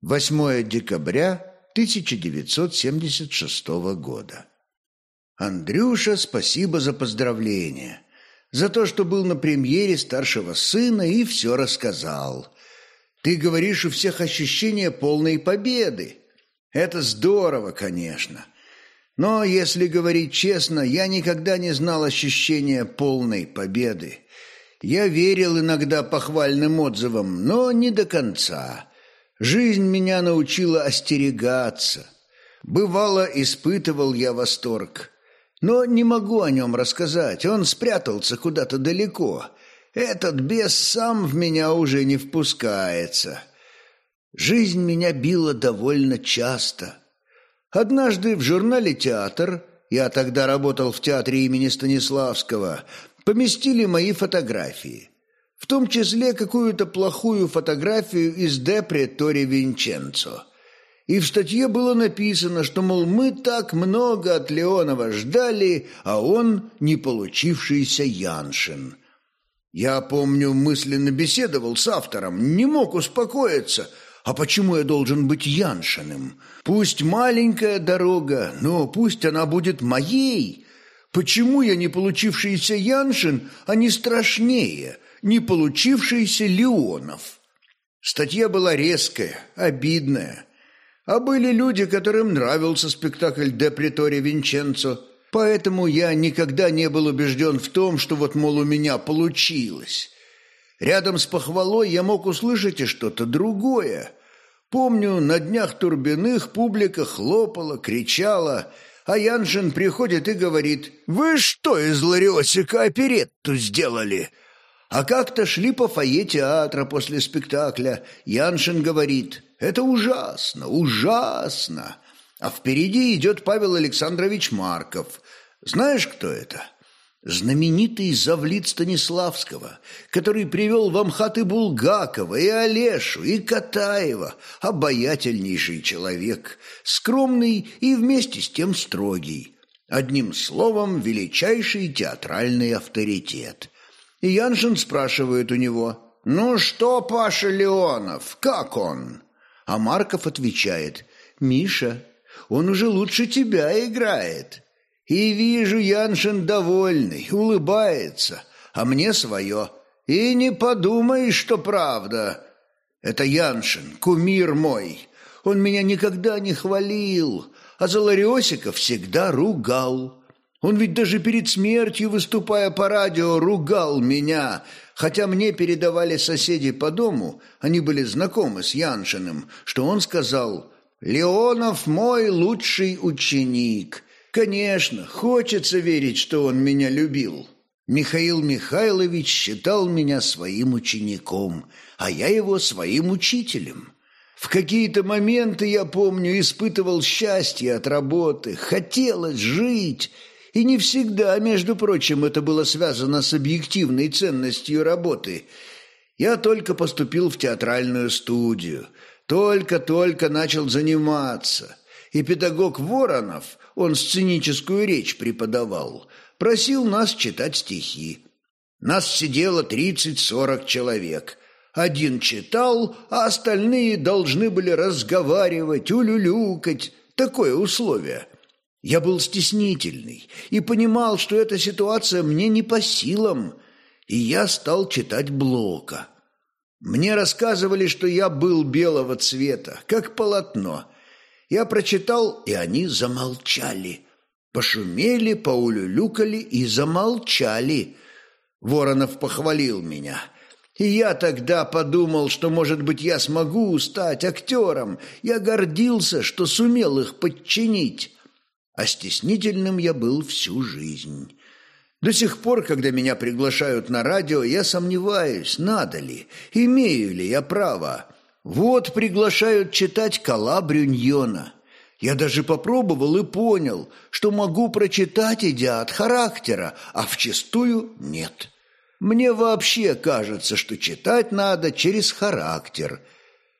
8 декабря 1976 года. Андрюша, спасибо за поздравление. За то, что был на премьере старшего сына и все рассказал. Ты говоришь, у всех ощущение полной победы. Это здорово, конечно. Но, если говорить честно, я никогда не знал ощущения полной победы. Я верил иногда похвальным отзывам, но не до конца. Жизнь меня научила остерегаться. Бывало, испытывал я восторг. Но не могу о нем рассказать, он спрятался куда-то далеко. Этот бес сам в меня уже не впускается. Жизнь меня била довольно часто. Однажды в журнале «Театр» я тогда работал в театре имени Станиславского, поместили мои фотографии. В том числе какую-то плохую фотографию из Депре Тори Винченцо. И в статье было написано, что, мол, мы так много от Леонова ждали, а он не получившийся Яншин. Я, помню, мысленно беседовал с автором, не мог успокоиться. А почему я должен быть Яншиным? Пусть маленькая дорога, но пусть она будет моей. Почему я не получившийся Яншин, а не страшнее, не получившийся Леонов? Статья была резкая, обидная. А были люди, которым нравился спектакль «Де Приторе Винченцо», поэтому я никогда не был убежден в том, что вот, мол, у меня получилось. Рядом с похвалой я мог услышать и что-то другое. Помню, на днях Турбиных публика хлопала, кричала, а Яншин приходит и говорит «Вы что из Лариосика оперетту сделали?» А как-то шли по фойе театра после спектакля. Яншин говорит это ужасно, ужасно. А впереди идет Павел Александрович Марков. Знаешь, кто это? Знаменитый завлит Станиславского, который привел в Амхаты Булгакова и Олешу, и Катаева. Обаятельнейший человек, скромный и вместе с тем строгий. Одним словом, величайший театральный авторитет. И Яншин спрашивает у него, «Ну что, Паша Леонов, как он?» А Марков отвечает, «Миша, он уже лучше тебя играет». И вижу, Яншин довольный, улыбается, а мне свое. И не подумай, что правда. Это Яншин, кумир мой. Он меня никогда не хвалил, а за Лариосика всегда ругал. Он ведь даже перед смертью, выступая по радио, ругал меня, хотя мне передавали соседи по дому, они были знакомы с Яншиным, что он сказал «Леонов мой лучший ученик». Конечно, хочется верить, что он меня любил. Михаил Михайлович считал меня своим учеником, а я его своим учителем. В какие-то моменты, я помню, испытывал счастье от работы, хотелось жить – и не всегда, между прочим, это было связано с объективной ценностью работы. Я только поступил в театральную студию, только-только начал заниматься. И педагог Воронов, он сценическую речь преподавал, просил нас читать стихи. Нас сидело тридцать-сорок человек. Один читал, а остальные должны были разговаривать, улюлюкать. Такое условие – я был стеснительный и понимал, что эта ситуация мне не по силам, и я стал читать Блока. Мне рассказывали, что я был белого цвета, как полотно. Я прочитал, и они замолчали. Пошумели, поулюлюкали и замолчали. Воронов похвалил меня. И я тогда подумал, что, может быть, я смогу стать актером. Я гордился, что сумел их подчинить а стеснительным я был всю жизнь. До сих пор, когда меня приглашают на радио, я сомневаюсь, надо ли, имею ли я право. Вот приглашают читать Кала Брюньона. Я даже попробовал и понял, что могу прочитать, идя от характера, а вчистую нет. Мне вообще кажется, что читать надо через характер –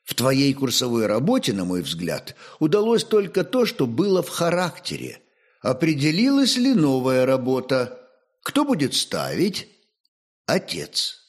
в твоей курсовой работе, на мой взгляд, удалось только то, что было в характере. Определилась ли новая работа? Кто будет ставить? Отец.